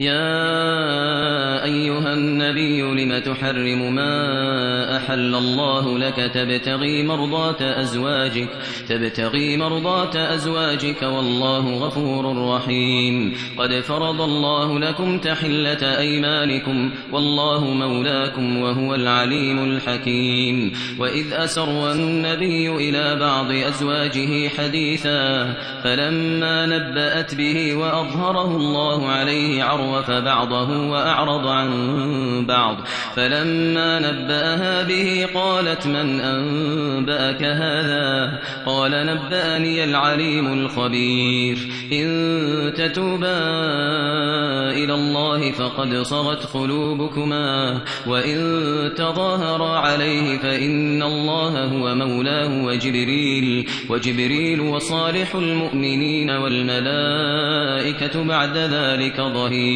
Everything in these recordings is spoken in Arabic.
يا أيها النبي لم تحرم ما أحل الله لك تبتغي مرضات أزواجك تبتغي مرضات أزواجك والله غفور رحيم. قد فرض الله لكم تحلة أيمانكم والله مولاكم وهو العليم الحكيم. وإذ أسر النبي إلى بعض أزواجه حديثا فلما نبأت به وأظهره الله عليه عرض عرف بعضه وأعرض عن بعض. فلما نبأها به قالت من أنبأك هذا؟ قال نبأني العليم الخبير. إن تتوبا إلى الله فقد صغت قلوبكما وإن تظاهرا عليه فإن الله هو مولاه وجبريل وجبريل وصالح المؤمنين والملائكة بعد ذلك ظهير.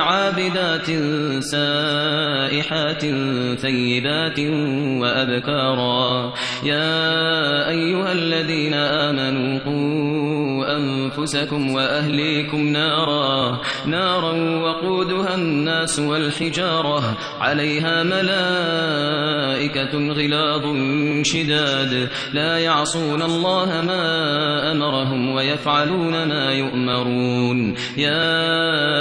عابدات سائحات ثيبات وأبكارا يا أيها الذين آمنوا قوا أنفسكم وأهليكم نارا نارا وقودها الناس والحجارة عليها ملائكة غلاظ شداد لا يعصون الله ما أمرهم ويفعلون ما يؤمرون يا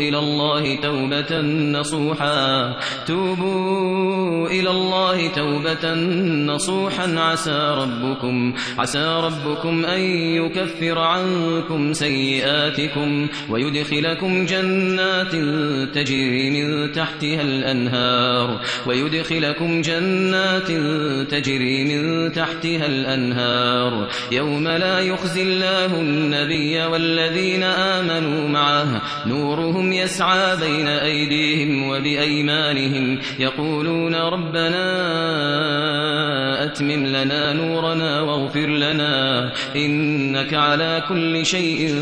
إلى الله توبة نصوحا. توبوا إلى الله توبة نصوحا. عسى ربكم عسى ربكم أن يكفر عنكم سيئاتكم ويدخلكم جنات تجري من تحتها الأنهار ويدخلكم جنات تجري من تحتها الأنهار. يوم لا يخزي الله النبي والذين آمنوا معه نورهم يسعى بين أيديهم وبأيمانهم يقولون ربنا أتمم لنا نورنا واغفر لنا إنك على كل شيء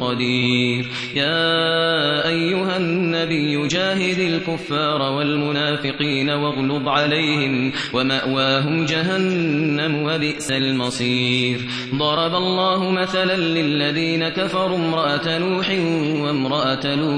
قدير. يا أيها النبي جاهد الكفار والمنافقين واغلظ عليهم ومأواهم جهنم وبئس المصير. ضرب الله مثلا للذين كفروا امرأة نوح وامرأة لوط